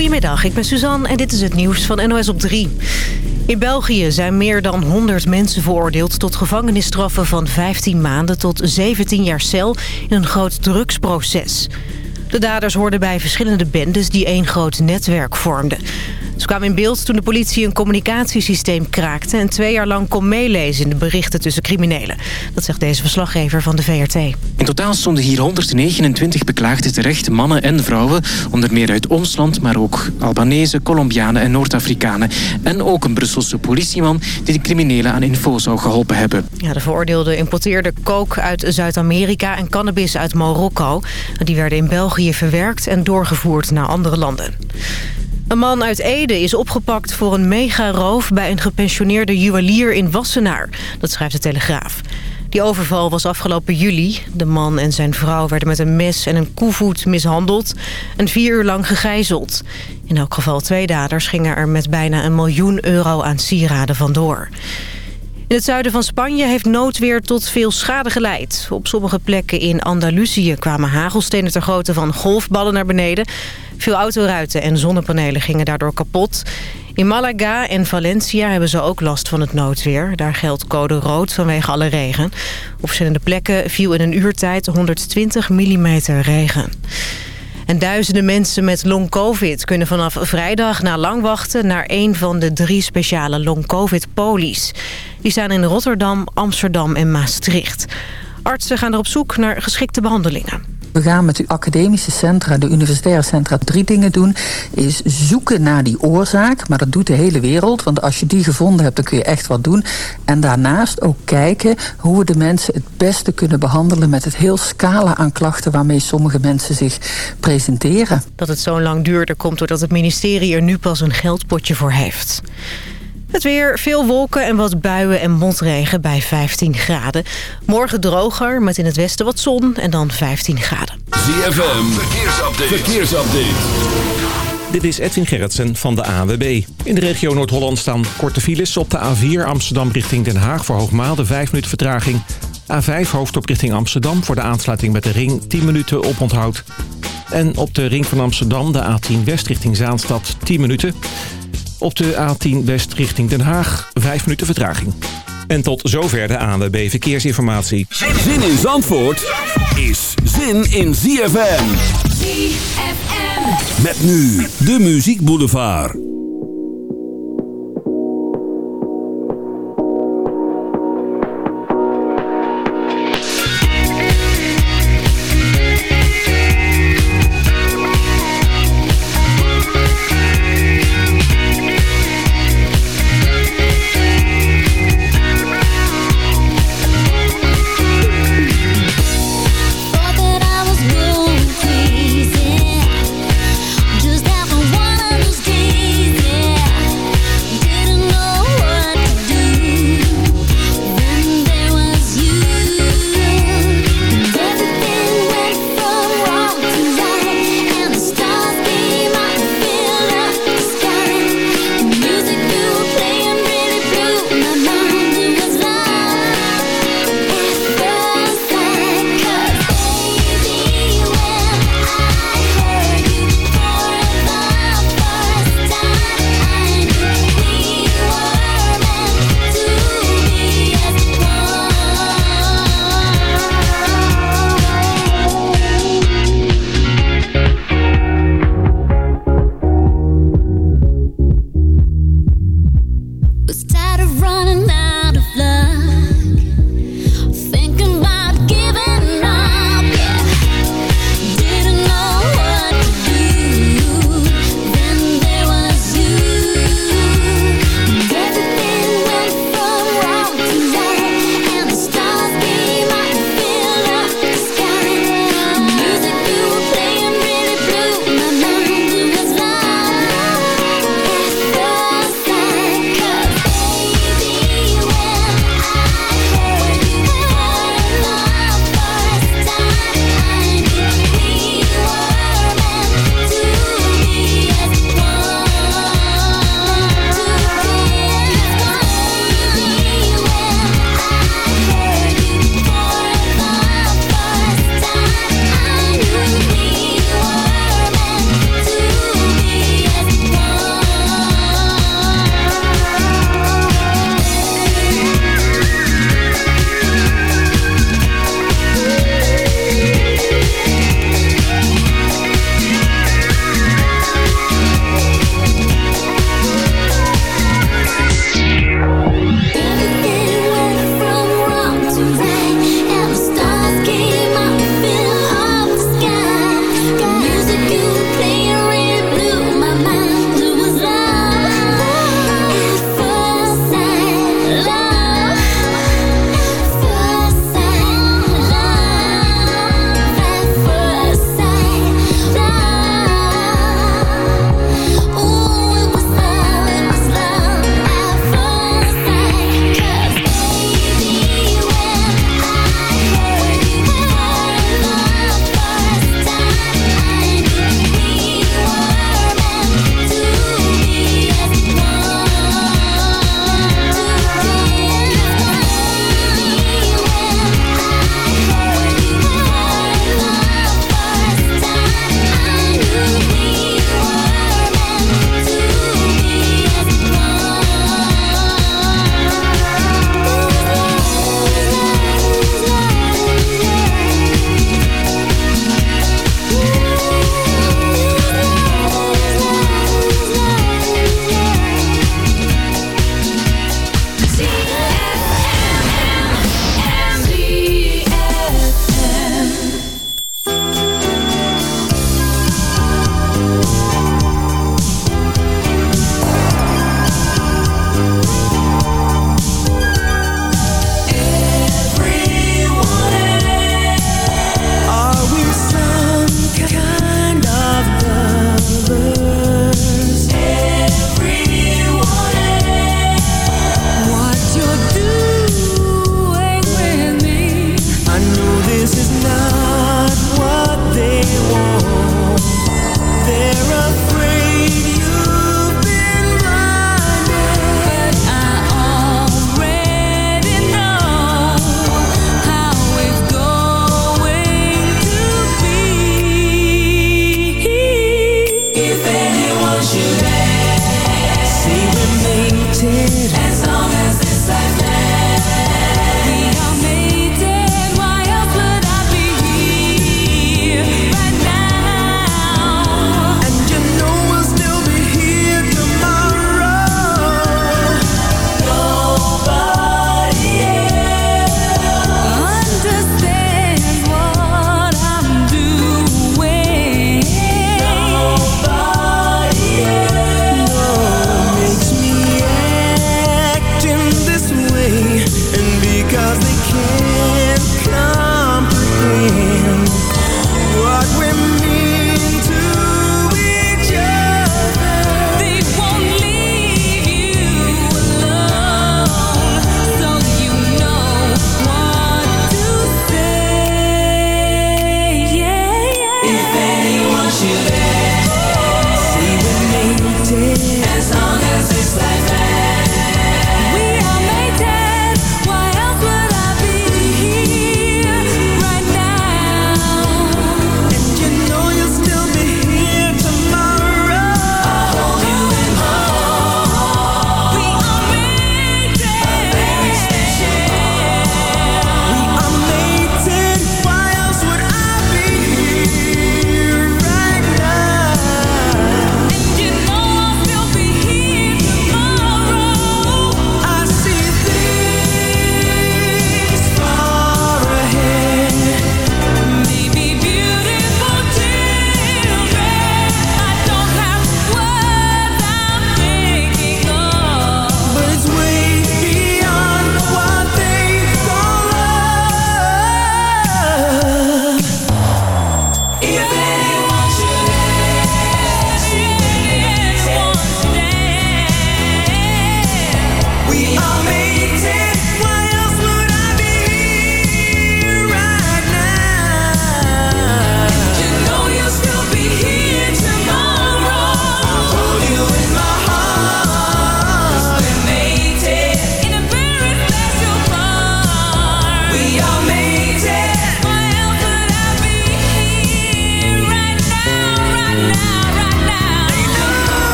Goedemiddag, ik ben Suzanne en dit is het nieuws van NOS op 3. In België zijn meer dan 100 mensen veroordeeld tot gevangenisstraffen van 15 maanden tot 17 jaar cel in een groot drugsproces. De daders hoorden bij verschillende bendes die één groot netwerk vormden. Ze kwamen in beeld toen de politie een communicatiesysteem kraakte... en twee jaar lang kon meelezen in de berichten tussen criminelen. Dat zegt deze verslaggever van de VRT. In totaal stonden hier 129 beklaagden terecht, mannen en vrouwen. Onder meer uit ons land, maar ook Albanese, Colombianen en Noord-Afrikanen. En ook een Brusselse politieman die de criminelen aan info zou geholpen hebben. Ja, de veroordeelden importeerden coke uit Zuid-Amerika en cannabis uit Marokko. Die werden in België verwerkt en doorgevoerd naar andere landen. Een man uit Ede is opgepakt voor een megaroof bij een gepensioneerde juwelier in Wassenaar. Dat schrijft de Telegraaf. Die overval was afgelopen juli. De man en zijn vrouw werden met een mes en een koevoet mishandeld... en vier uur lang gegijzeld. In elk geval twee daders gingen er met bijna een miljoen euro aan sieraden vandoor. In het zuiden van Spanje heeft noodweer tot veel schade geleid. Op sommige plekken in Andalusië kwamen hagelstenen ter grootte van golfballen naar beneden. Veel autoruiten en zonnepanelen gingen daardoor kapot. In Malaga en Valencia hebben ze ook last van het noodweer. Daar geldt code rood vanwege alle regen. Op verschillende plekken viel in een uurtijd 120 mm regen. En duizenden mensen met long-covid kunnen vanaf vrijdag na lang wachten... naar een van de drie speciale long-covid-polies. Die staan in Rotterdam, Amsterdam en Maastricht. Artsen gaan er op zoek naar geschikte behandelingen. We gaan met de academische centra, de universitaire centra, drie dingen doen. Is zoeken naar die oorzaak, maar dat doet de hele wereld. Want als je die gevonden hebt, dan kun je echt wat doen. En daarnaast ook kijken hoe we de mensen het beste kunnen behandelen... met het heel scala aan klachten waarmee sommige mensen zich presenteren. Dat het zo lang duurde komt doordat het ministerie er nu pas een geldpotje voor heeft. Het weer, veel wolken en wat buien en motregen bij 15 graden. Morgen droger, met in het westen wat zon en dan 15 graden. ZFM, verkeersupdate. verkeersupdate. Dit is Edwin Gerritsen van de AWB. In de regio Noord-Holland staan korte files op de A4 Amsterdam richting Den Haag... voor Hoogmaalde 5 minuten vertraging. A5 hoofdop richting Amsterdam voor de aansluiting met de ring 10 minuten op onthoud. En op de ring van Amsterdam de A10 West richting Zaanstad 10 minuten... Op de A10 West richting Den Haag, 5 minuten vertraging. En tot zover de ANWB Verkeersinformatie. Zin in Zandvoort is zin in ZFM. ZFM. Met nu de Muziek Boulevard.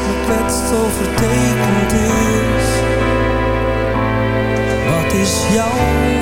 Dat me kwetst, overtekend is. Wat is jouw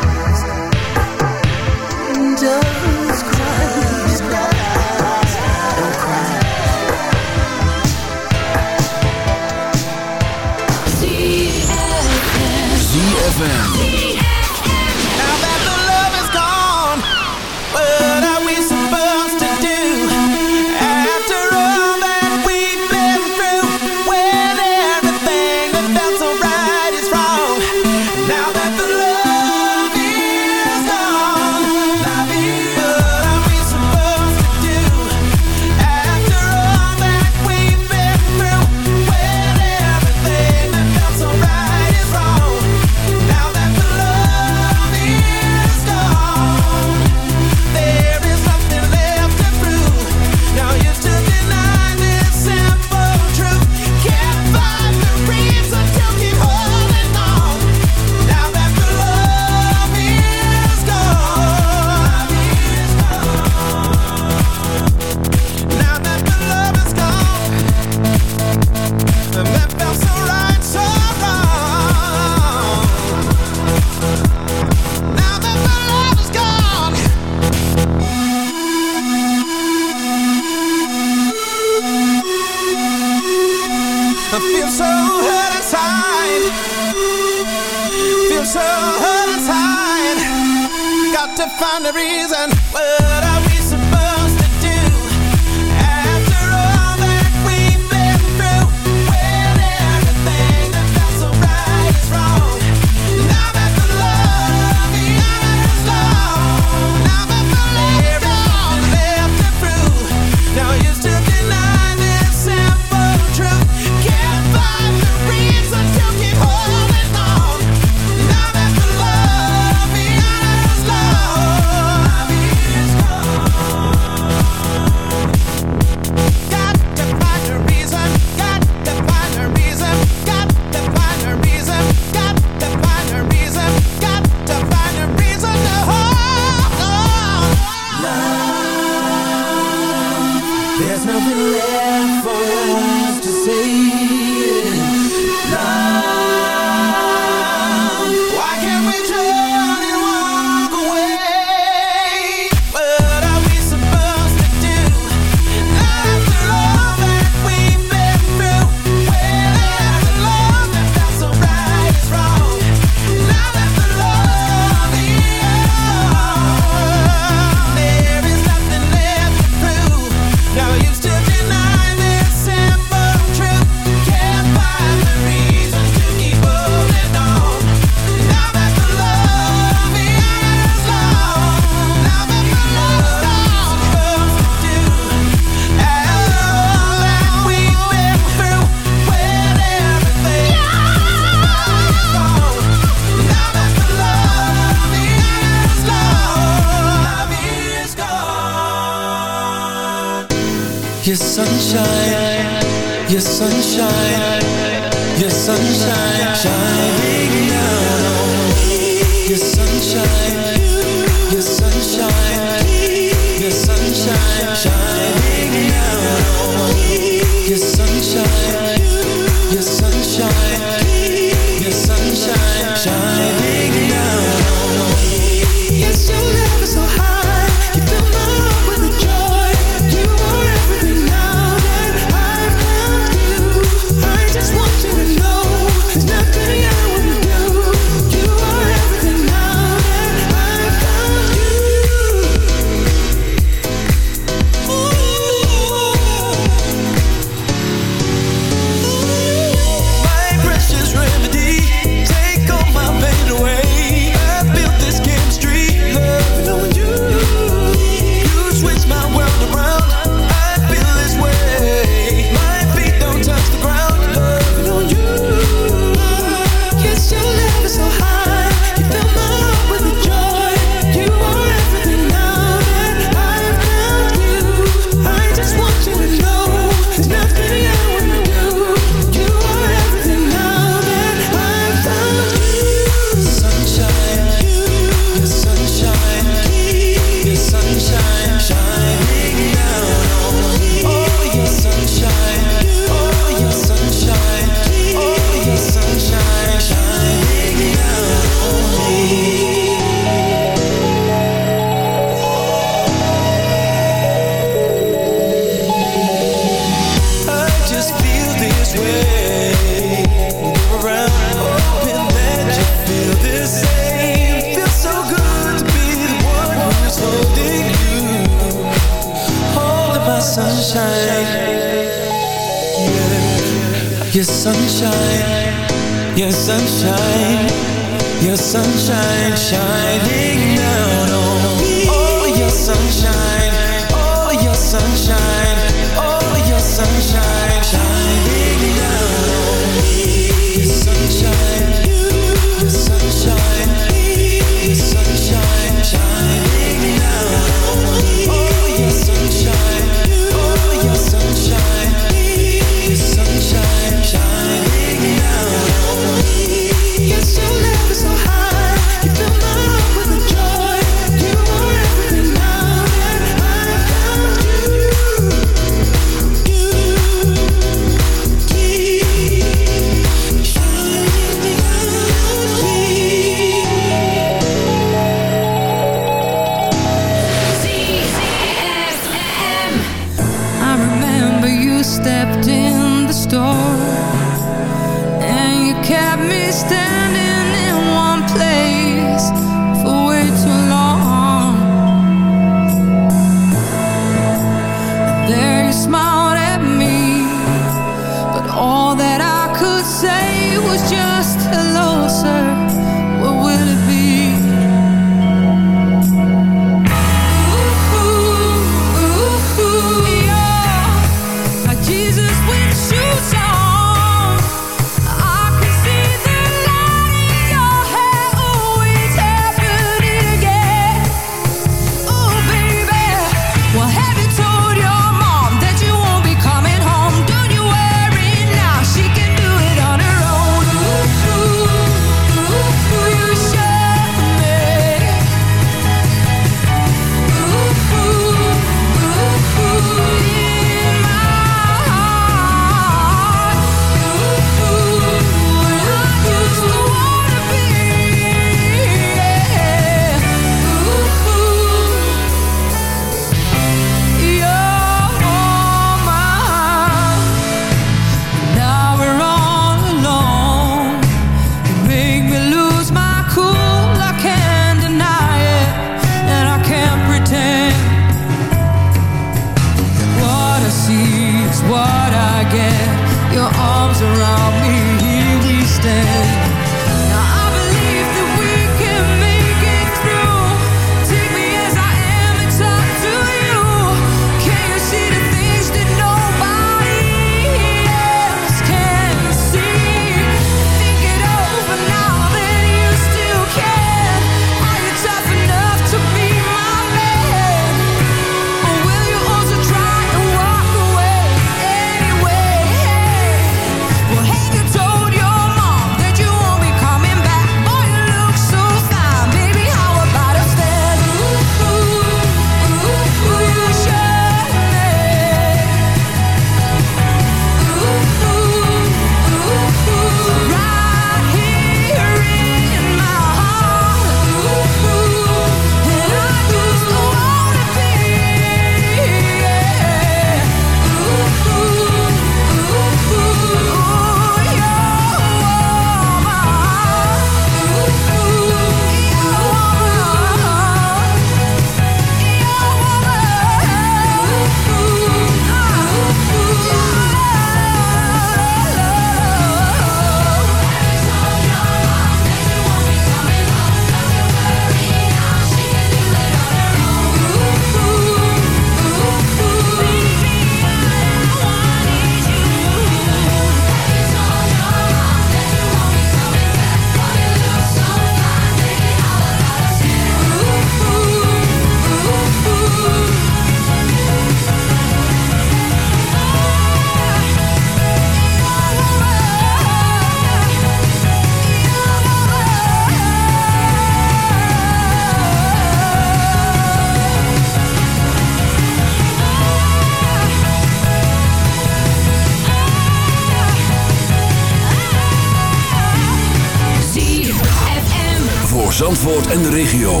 en de regio.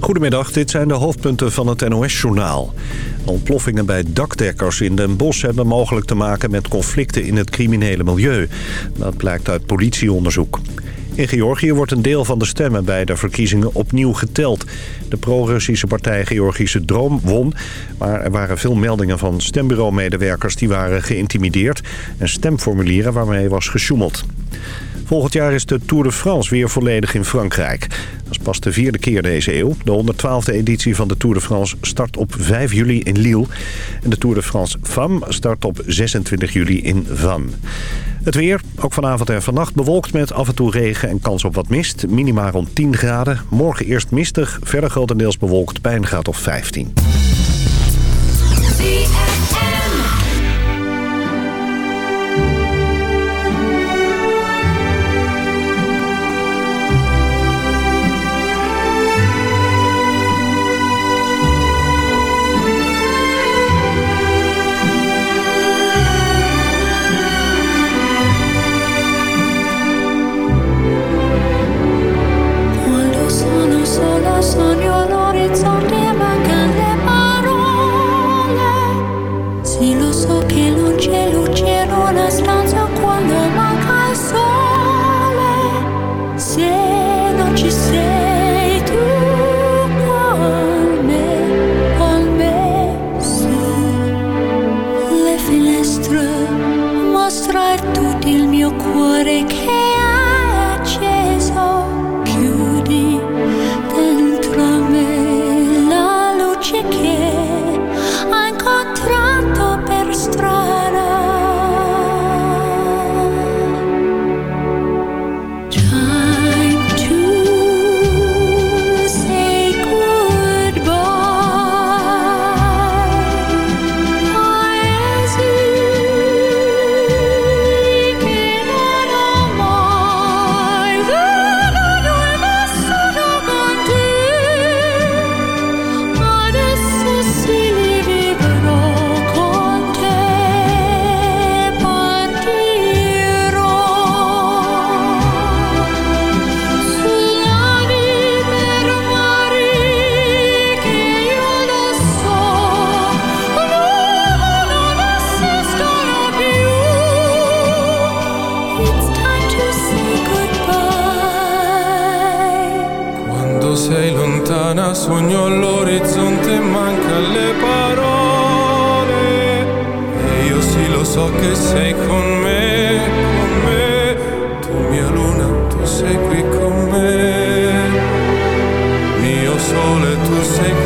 Goedemiddag, dit zijn de hoofdpunten van het NOS-journaal. Ontploffingen bij dakdekkers in Den Bosch hebben mogelijk te maken met conflicten in het criminele milieu. Dat blijkt uit politieonderzoek. In Georgië wordt een deel van de stemmen bij de verkiezingen opnieuw geteld. De pro-Russische partij Georgische Droom won. Maar er waren veel meldingen van stembureaumedewerkers die waren geïntimideerd... en stemformulieren waarmee was gesjoemeld. Volgend jaar is de Tour de France weer volledig in Frankrijk. Dat is pas de vierde keer deze eeuw. De 112e editie van de Tour de France start op 5 juli in Lille. En de Tour de France Femme start op 26 juli in Vannes. Het weer, ook vanavond en vannacht bewolkt met af en toe regen en kans op wat mist. Minima rond 10 graden. Morgen eerst mistig, verder grotendeels bewolkt bij een graad of 15. forsaken.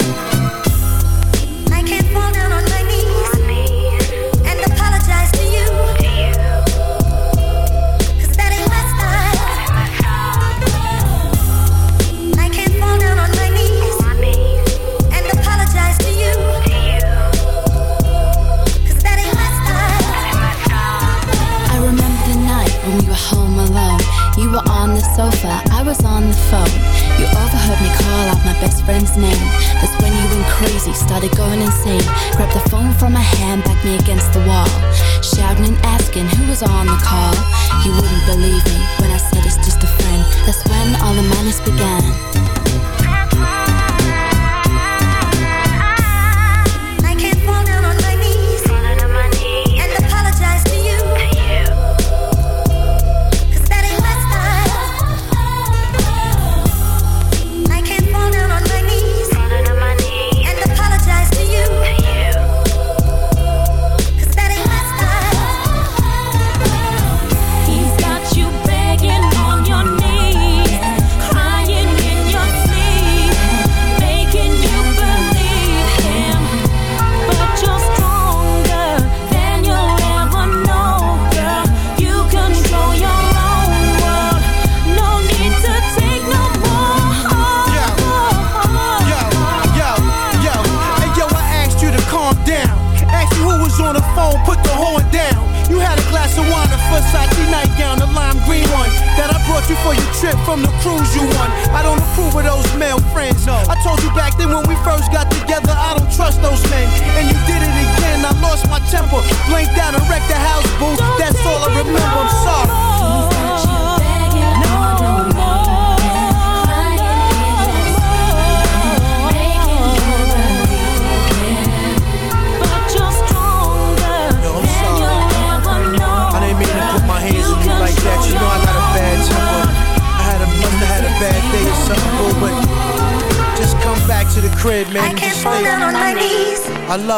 The phone. You overheard me call out my best friend's name. That's when you went crazy, started going insane. Grabbed the phone from my hand, backed me against the wall. Shouting and asking who was on the call. You wouldn't believe me when I said it's just a friend. That's when all the madness began.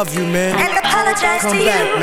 Love you, man. and apologize Come to back, you.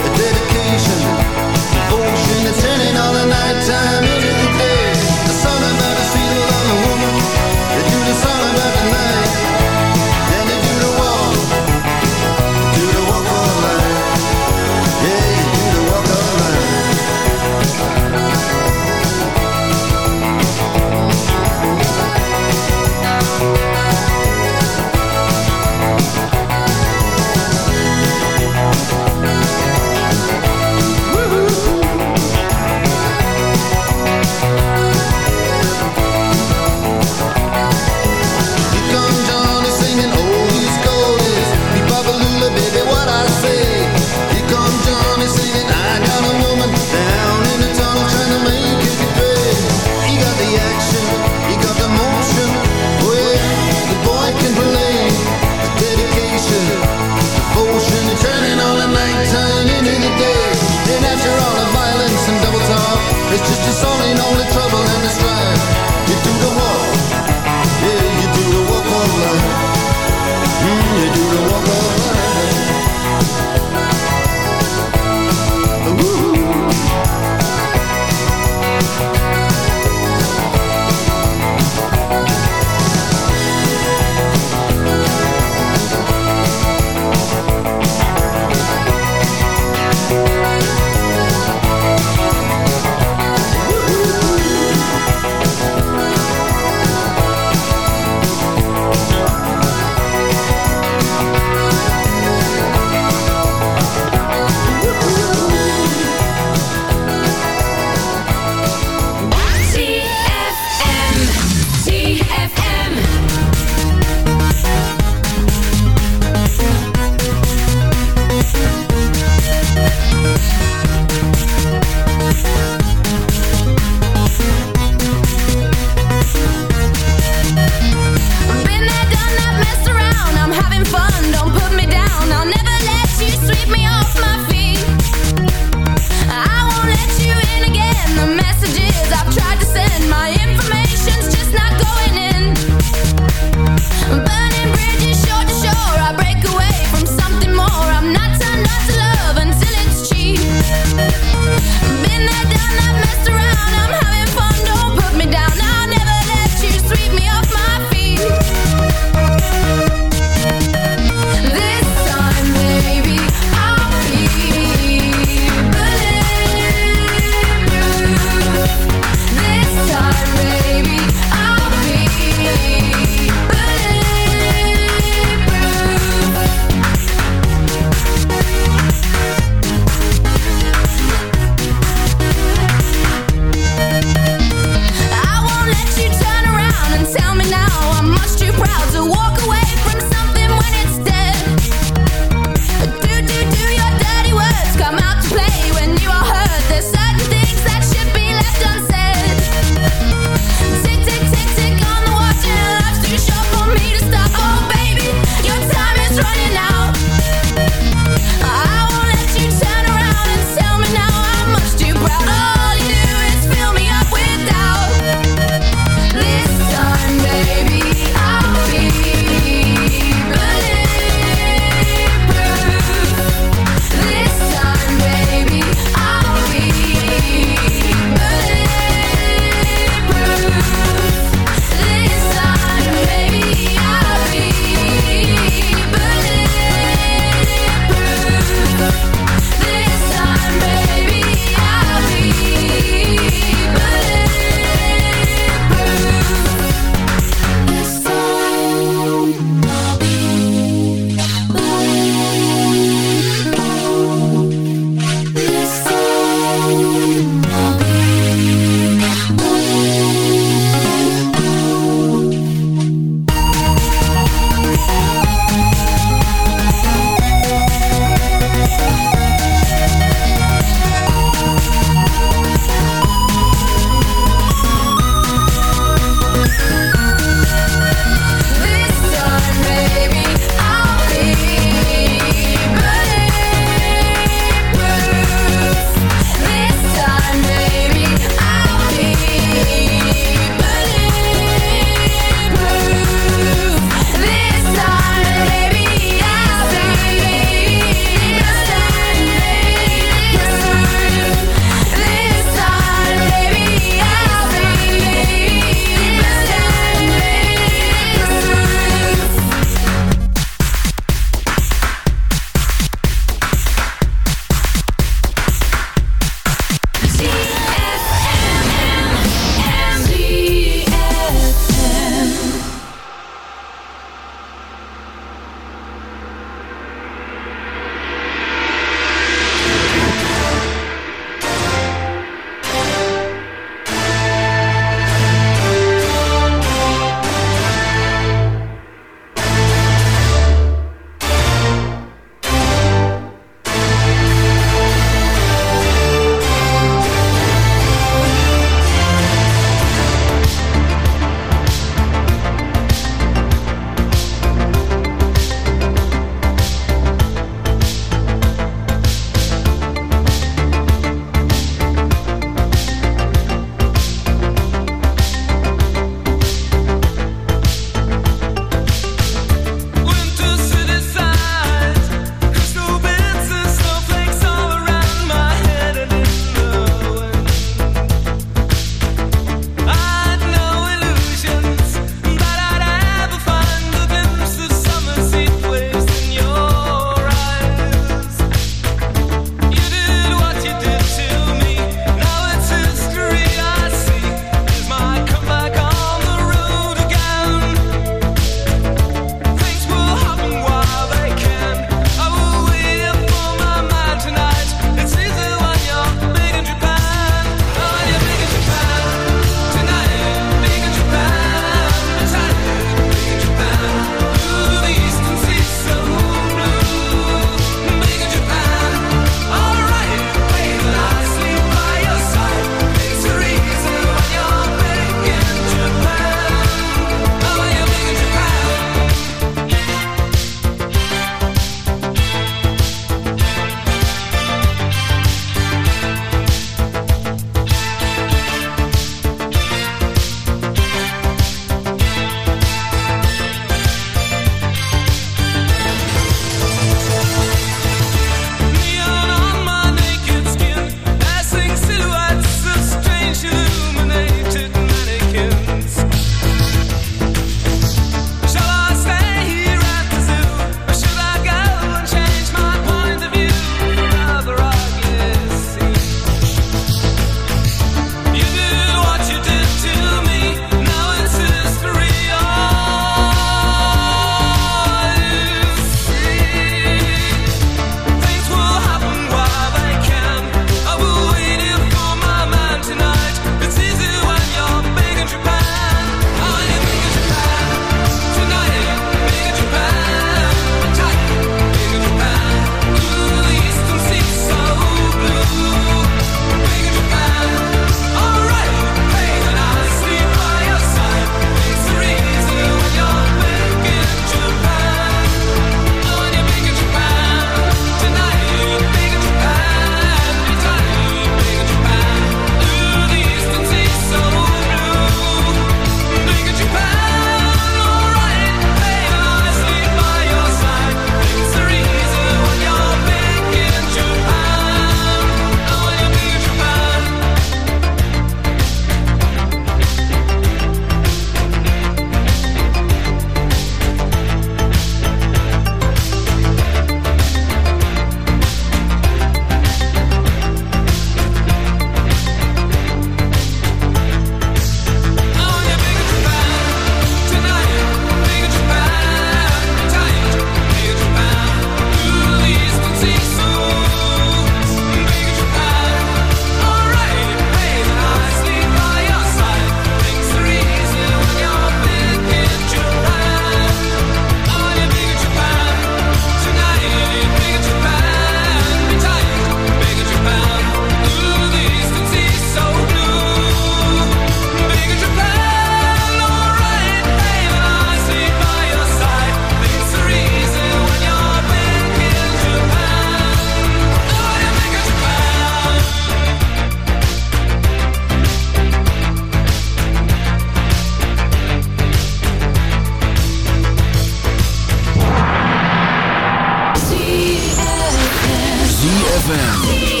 ZFM.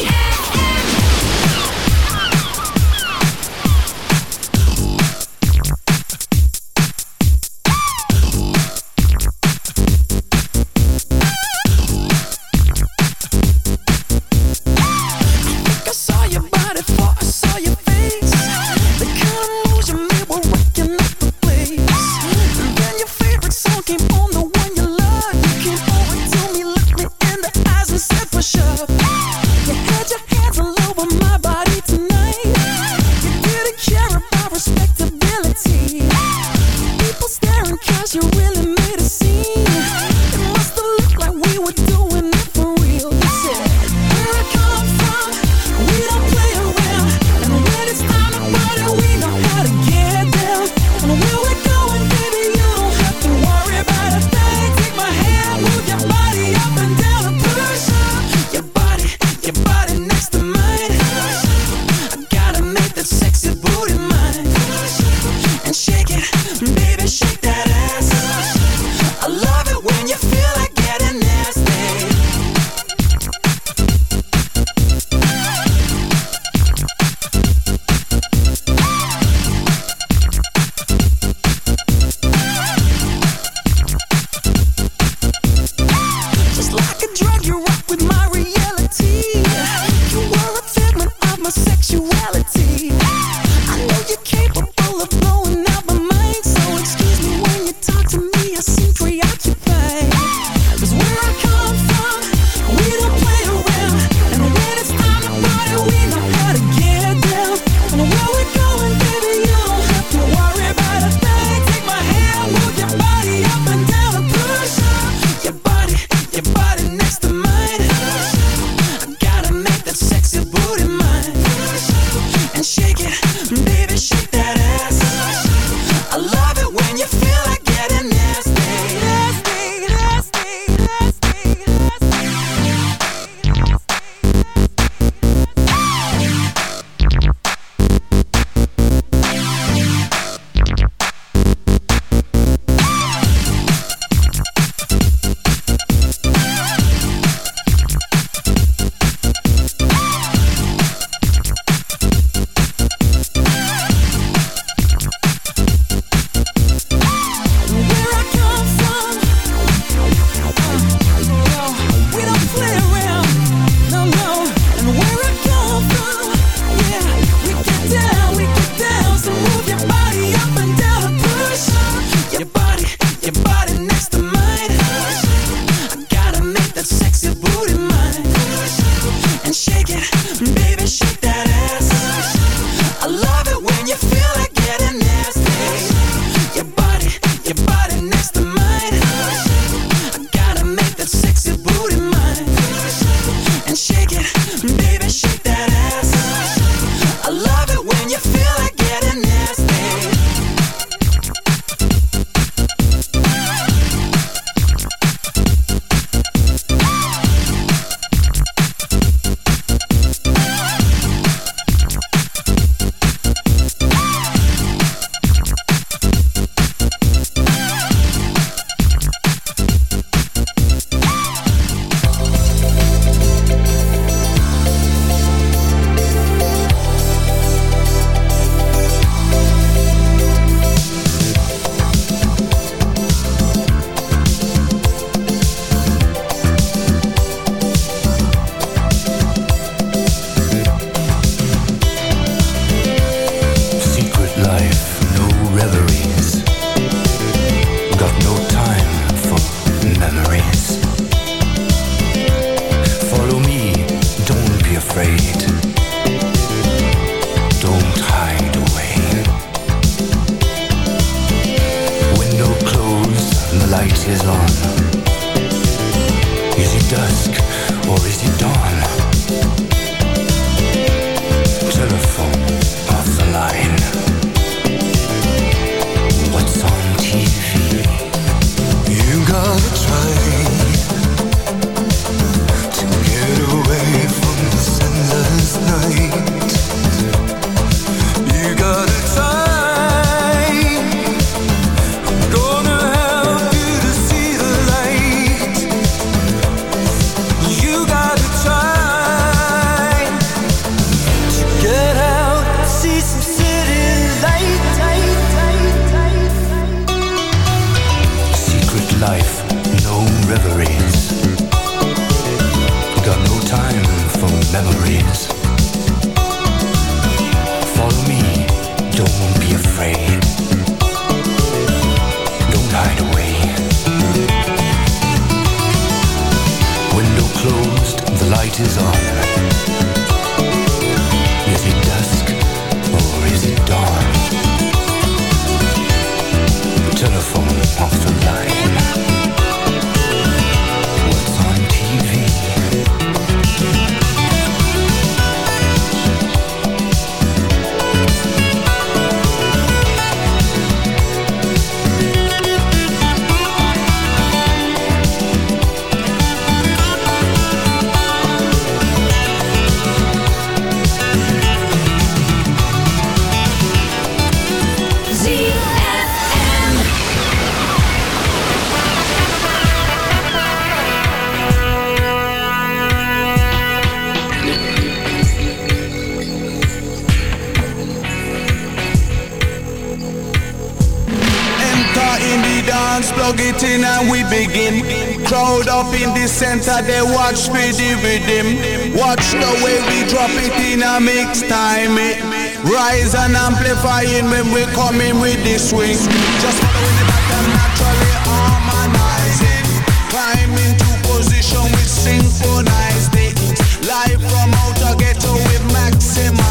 Center, they watch the rhythm. Watch the way we drop it in a mix time. It rise and amplifying when we coming with the swing. Just following the pattern, naturally harmonizing. Climb into position with synchronized it. Live from outer ghetto, we maximize